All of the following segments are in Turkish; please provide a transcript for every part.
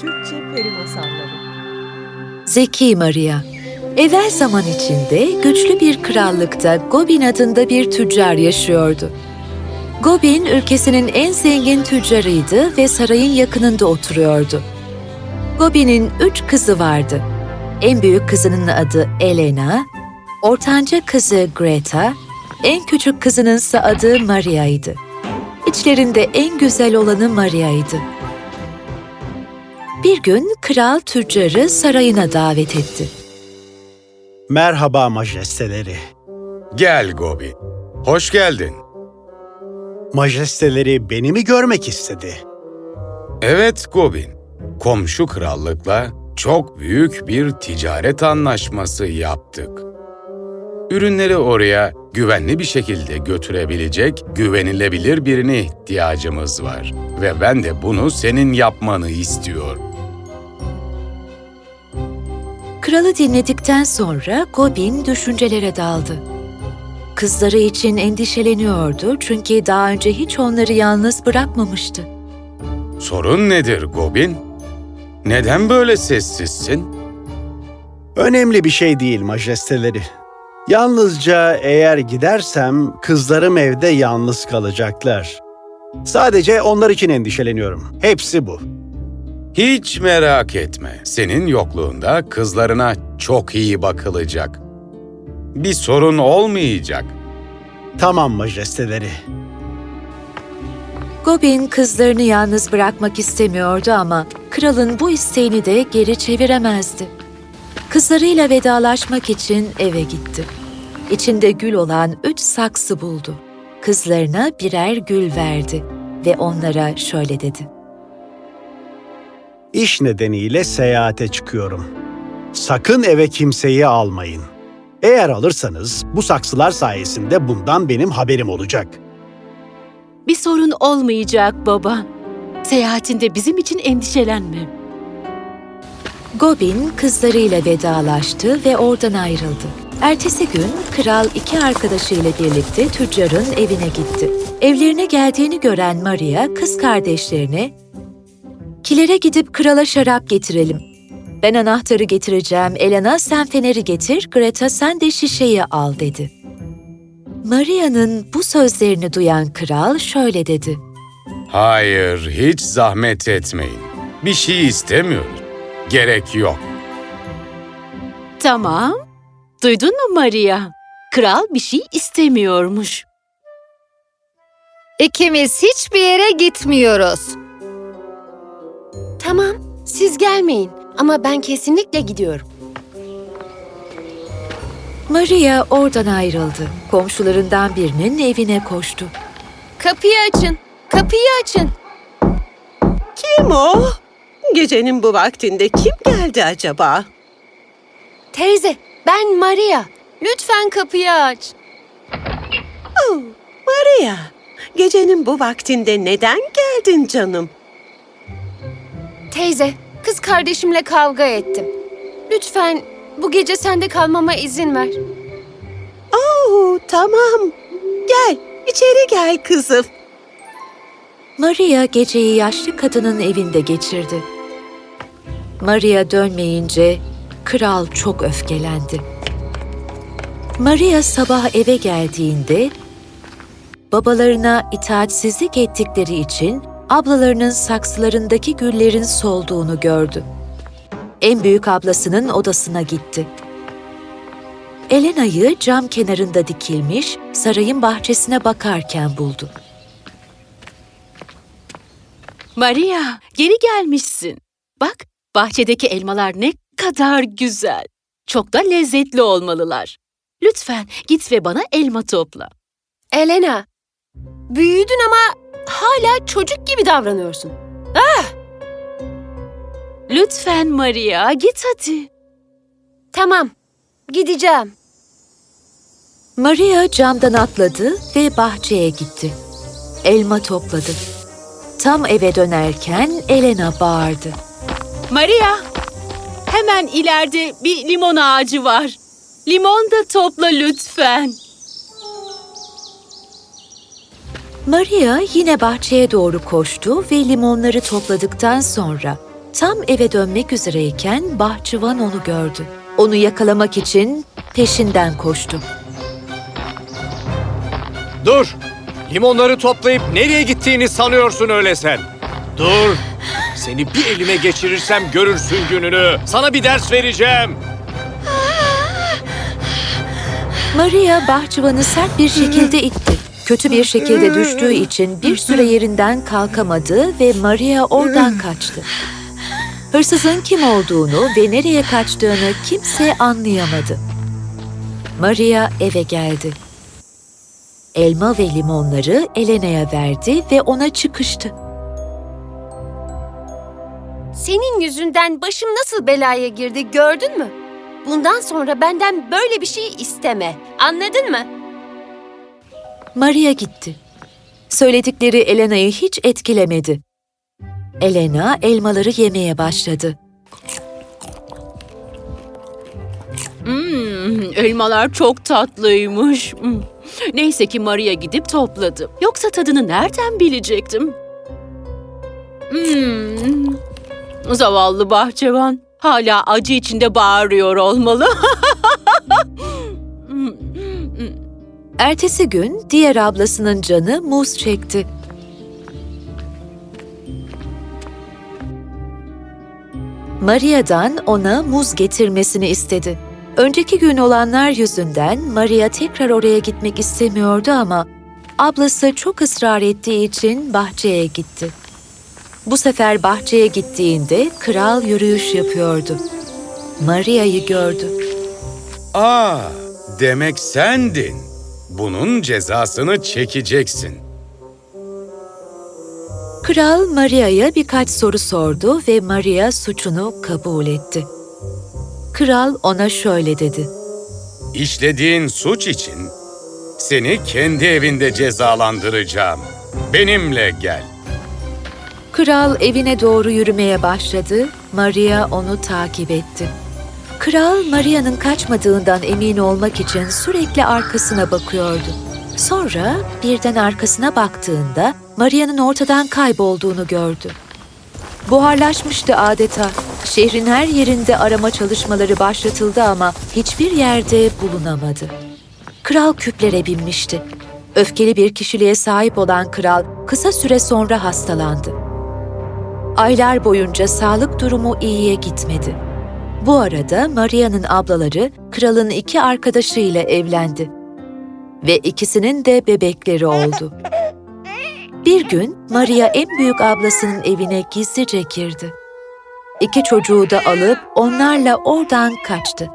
Türkçe Peri Masalları Zeki Maria Evvel zaman içinde güçlü bir krallıkta Gobin adında bir tüccar yaşıyordu. Gobin ülkesinin en zengin tüccarıydı ve sarayın yakınında oturuyordu. Gobin'in üç kızı vardı. En büyük kızının adı Elena, ortanca kızı Greta, en küçük kızının ise adı Maria'ydı. İçlerinde en güzel olanı Maria'ydı. Bir gün kral tüccarı sarayına davet etti. Merhaba majesteleri. Gel Gobi. Hoş geldin. Majesteleri beni mi görmek istedi? Evet Gobin. Komşu krallıkla çok büyük bir ticaret anlaşması yaptık. Ürünleri oraya güvenli bir şekilde götürebilecek güvenilebilir birine ihtiyacımız var. Ve ben de bunu senin yapmanı istiyorum. Kralı dinledikten sonra Gobin düşüncelere daldı. Kızları için endişeleniyordu çünkü daha önce hiç onları yalnız bırakmamıştı. Sorun nedir Gobin? Neden böyle sessizsin? Önemli bir şey değil majesteleri. Yalnızca eğer gidersem kızlarım evde yalnız kalacaklar. Sadece onlar için endişeleniyorum. Hepsi bu. Hiç merak etme. Senin yokluğunda kızlarına çok iyi bakılacak. Bir sorun olmayacak. Tamam majesteleri. Gobin kızlarını yalnız bırakmak istemiyordu ama kralın bu isteğini de geri çeviremezdi. Kızlarıyla vedalaşmak için eve gitti. İçinde gül olan üç saksı buldu. Kızlarına birer gül verdi ve onlara şöyle dedi. İş nedeniyle seyahate çıkıyorum. Sakın eve kimseyi almayın. Eğer alırsanız bu saksılar sayesinde bundan benim haberim olacak. Bir sorun olmayacak baba. Seyahatinde bizim için endişelenme. Gobin kızlarıyla vedalaştı ve oradan ayrıldı. Ertesi gün kral iki arkadaşıyla birlikte tüccarın evine gitti. Evlerine geldiğini gören Maria kız kardeşlerine "Kilere gidip krala şarap getirelim. Ben anahtarı getireceğim. Elena sen feneri getir, Greta sen de şişeyi al." dedi. Maria'nın bu sözlerini duyan kral şöyle dedi. Hayır, hiç zahmet etmeyin. Bir şey istemiyoruz. Gerek yok. Tamam. Duydun mu Maria? Kral bir şey istemiyormuş. İkimiz hiçbir yere gitmiyoruz. Tamam, siz gelmeyin ama ben kesinlikle gidiyorum. Maria oradan ayrıldı. Komşularından birinin evine koştu. Kapıyı açın, kapıyı açın. Kim o? Gecenin bu vaktinde kim geldi acaba? Teyze, ben Maria. Lütfen kapıyı aç. Oh, Maria. Gecenin bu vaktinde neden geldin canım? Teyze, kız kardeşimle kavga ettim. Lütfen bu gece sende kalmama izin ver. Oh, tamam. Gel, içeri gel kızım. Maria geceyi yaşlı kadının evinde geçirdi. Maria dönmeyince kral çok öfkelendi. Maria sabah eve geldiğinde babalarına itaatsizlik ettikleri için ablalarının saksılarındaki güllerin solduğunu gördü. En büyük ablasının odasına gitti. Elena'yı cam kenarında dikilmiş sarayın bahçesine bakarken buldu. Maria, geri gelmişsin. Bak, bahçedeki elmalar ne kadar güzel. Çok da lezzetli olmalılar. Lütfen git ve bana elma topla. Elena, büyüdün ama hala çocuk gibi davranıyorsun. Lütfen Maria, git hadi. Tamam, gideceğim. Maria camdan atladı ve bahçeye gitti. Elma topladı. Tam eve dönerken Elena bağırdı. Maria, hemen ileride bir limon ağacı var. Limon da topla lütfen. Maria yine bahçeye doğru koştu ve limonları topladıktan sonra tam eve dönmek üzereyken bahçıvan onu gördü. Onu yakalamak için peşinden koştu. Dur! Limonları toplayıp nereye gittiğini sanıyorsun öyle sen. Dur! Seni bir elime geçirirsem görürsün gününü. Sana bir ders vereceğim. Maria bahçıvanı sert bir şekilde itti. Kötü bir şekilde düştüğü için bir süre yerinden kalkamadı ve Maria oradan kaçtı. Hırsızın kim olduğunu ve nereye kaçtığını kimse anlayamadı. Maria eve geldi. Elma ve limonları Elena'ya verdi ve ona çıkıştı. Senin yüzünden başım nasıl belaya girdi gördün mü? Bundan sonra benden böyle bir şey isteme. Anladın mı? Maria gitti. Söyledikleri Elena'yı hiç etkilemedi. Elena elmaları yemeye başladı. Hmm, elmalar çok tatlıymış. Hmm. Neyse ki Maria gidip topladı. Yoksa tadını nereden bilecektim? Hmm. Zavallı bahçıvan. Hala acı içinde bağırıyor olmalı. Ertesi gün diğer ablasının canı muz çekti. Maria'dan ona muz getirmesini istedi. Önceki gün olanlar yüzünden Maria tekrar oraya gitmek istemiyordu ama ablası çok ısrar ettiği için bahçeye gitti. Bu sefer bahçeye gittiğinde kral yürüyüş yapıyordu. Maria'yı gördü. Aa, demek sendin. Bunun cezasını çekeceksin. Kral Maria'ya birkaç soru sordu ve Maria suçunu kabul etti. Kral ona şöyle dedi. İşlediğin suç için seni kendi evinde cezalandıracağım. Benimle gel. Kral evine doğru yürümeye başladı, Maria onu takip etti. Kral Maria'nın kaçmadığından emin olmak için sürekli arkasına bakıyordu. Sonra birden arkasına baktığında Maria'nın ortadan kaybolduğunu gördü. Buharlaşmıştı adeta. Şehrin her yerinde arama çalışmaları başlatıldı ama hiçbir yerde bulunamadı. Kral küplere binmişti. Öfkeli bir kişiliğe sahip olan kral kısa süre sonra hastalandı. Aylar boyunca sağlık durumu iyiye gitmedi. Bu arada Maria'nın ablaları kralın iki arkadaşıyla evlendi. Ve ikisinin de bebekleri oldu. Bir gün Maria en büyük ablasının evine gizlice girdi. İki çocuğu da alıp onlarla oradan kaçtı.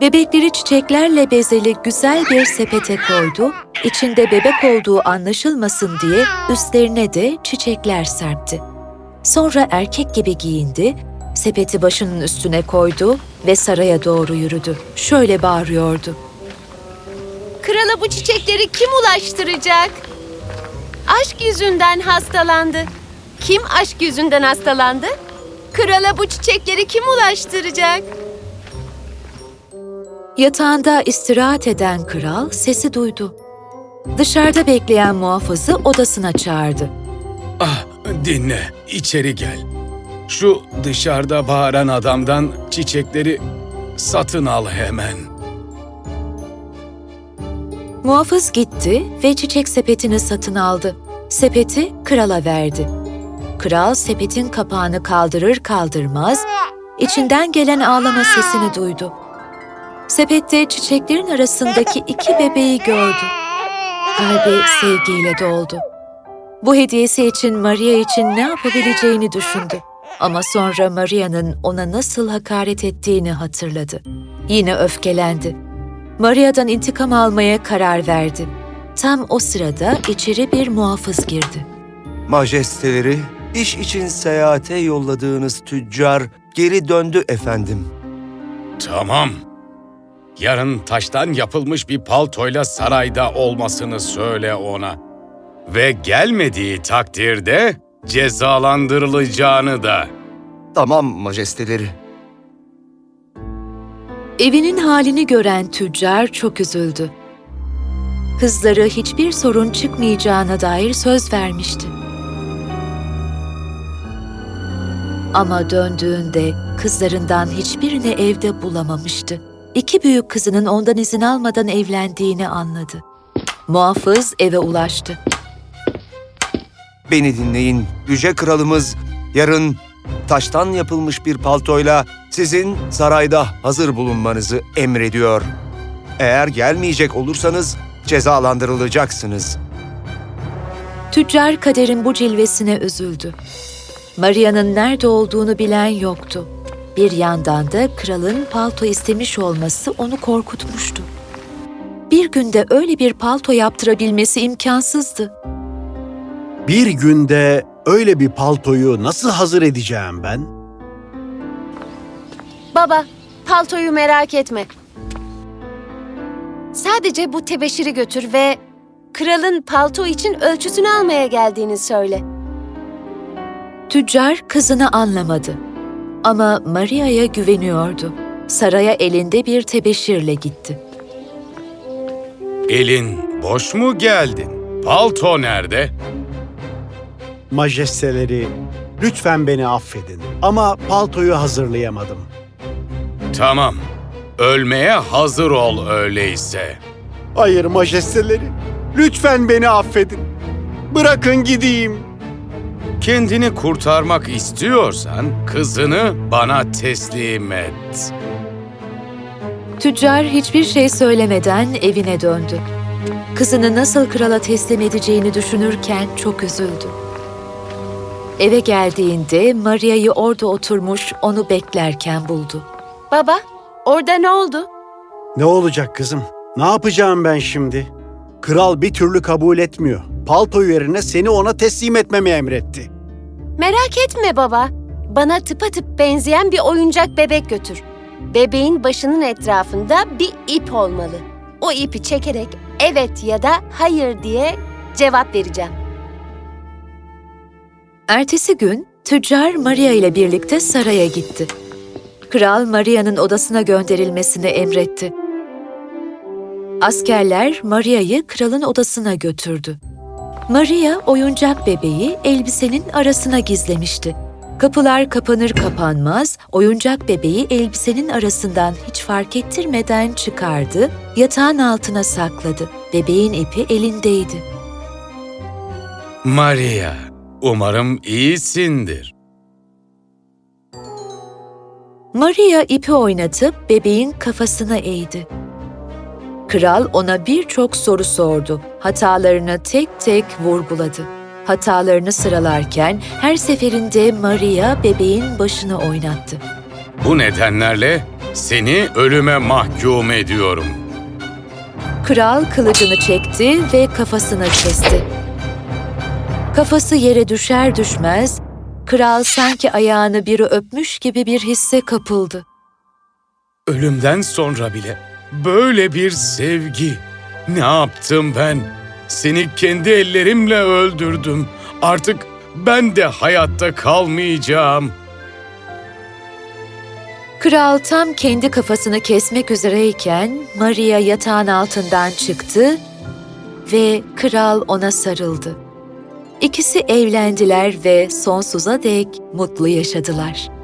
Bebekleri çiçeklerle bezeli güzel bir sepete koydu, içinde bebek olduğu anlaşılmasın diye üstlerine de çiçekler serpti. Sonra erkek gibi giyindi, sepeti başının üstüne koydu ve saraya doğru yürüdü. Şöyle bağırıyordu. Krala bu çiçekleri kim ulaştıracak? Aşk yüzünden hastalandı. Kim aşk yüzünden hastalandı? Krala bu çiçekleri kim ulaştıracak? Yatağında istirahat eden kral sesi duydu. Dışarıda bekleyen muhafızı odasına çağırdı. Ah, dinle, içeri gel. Şu dışarıda bağıran adamdan çiçekleri satın al hemen. Muhafız gitti ve çiçek sepetini satın aldı. Sepeti krala verdi. Kral sepetin kapağını kaldırır kaldırmaz içinden gelen ağlama sesini duydu. Sepette çiçeklerin arasındaki iki bebeği gördü. Kalbi sevgiyle doldu. Bu hediyesi için Maria için ne yapabileceğini düşündü. Ama sonra Maria'nın ona nasıl hakaret ettiğini hatırladı. Yine öfkelendi. Maria'dan intikam almaya karar verdi. Tam o sırada içeri bir muhafız girdi. Majesteleri, iş için seyahate yolladığınız tüccar geri döndü efendim. Tamam. Yarın taştan yapılmış bir paltoyla sarayda olmasını söyle ona. Ve gelmediği takdirde cezalandırılacağını da. Tamam majesteleri. Evinin halini gören tüccar çok üzüldü. kızları hiçbir sorun çıkmayacağına dair söz vermişti. Ama döndüğünde kızlarından hiçbirini evde bulamamıştı. İki büyük kızının ondan izin almadan evlendiğini anladı. Muhafız eve ulaştı. Beni dinleyin. Yüce Kralımız yarın taştan yapılmış bir paltoyla sizin sarayda hazır bulunmanızı emrediyor. Eğer gelmeyecek olursanız cezalandırılacaksınız. Tüccar kaderin bu cilvesine üzüldü. Maria'nın nerede olduğunu bilen yoktu. Bir yandan da kralın palto istemiş olması onu korkutmuştu. Bir günde öyle bir palto yaptırabilmesi imkansızdı. Bir günde öyle bir paltoyu nasıl hazır edeceğim ben? Baba, paltoyu merak etme. Sadece bu tebeşiri götür ve kralın palto için ölçüsünü almaya geldiğini söyle. Tüccar kızını anlamadı. Ama Maria'ya güveniyordu. Saraya elinde bir tebeşirle gitti. Elin boş mu geldin? Palto nerede? Majesteleri, lütfen beni affedin ama paltoyu hazırlayamadım. Tamam. Ölmeye hazır ol öyleyse. Hayır majesteleri, lütfen beni affedin. Bırakın gideyim. Kendini kurtarmak istiyorsan kızını bana teslim et. Tüccar hiçbir şey söylemeden evine döndü. Kızını nasıl krala teslim edeceğini düşünürken çok üzüldü. Eve geldiğinde Maria'yı orada oturmuş onu beklerken buldu. Baba, orada ne oldu? Ne olacak kızım? Ne yapacağım ben şimdi? Kral bir türlü kabul etmiyor. Palto yerine seni ona teslim etmemi emretti. Merak etme baba. Bana tıpatıp benzeyen bir oyuncak bebek götür. Bebeğin başının etrafında bir ip olmalı. O ipi çekerek evet ya da hayır diye cevap vereceğim. Ertesi gün tüccar Maria ile birlikte saraya gitti. Kral Maria'nın odasına gönderilmesini emretti. Askerler Maria'yı kralın odasına götürdü. Maria oyuncak bebeği elbisenin arasına gizlemişti. Kapılar kapanır kapanmaz oyuncak bebeği elbisenin arasından hiç fark ettirmeden çıkardı, yatağın altına sakladı. Bebeğin ipi elindeydi. Maria, umarım iyisindir. Maria ipi oynatıp bebeğin kafasına eğdi. Kral ona birçok soru sordu. Hatalarını tek tek vurguladı. Hatalarını sıralarken her seferinde Maria bebeğin başını oynattı. Bu nedenlerle seni ölüme mahkum ediyorum. Kral kılıcını çekti ve kafasını kesti. Kafası yere düşer düşmez, kral sanki ayağını biri öpmüş gibi bir hisse kapıldı. Ölümden sonra bile böyle bir sevgi. Ne yaptım ben? Seni kendi ellerimle öldürdüm. Artık ben de hayatta kalmayacağım. Kral tam kendi kafasını kesmek üzereyken Maria yatağın altından çıktı ve kral ona sarıldı. İkisi evlendiler ve sonsuza dek mutlu yaşadılar.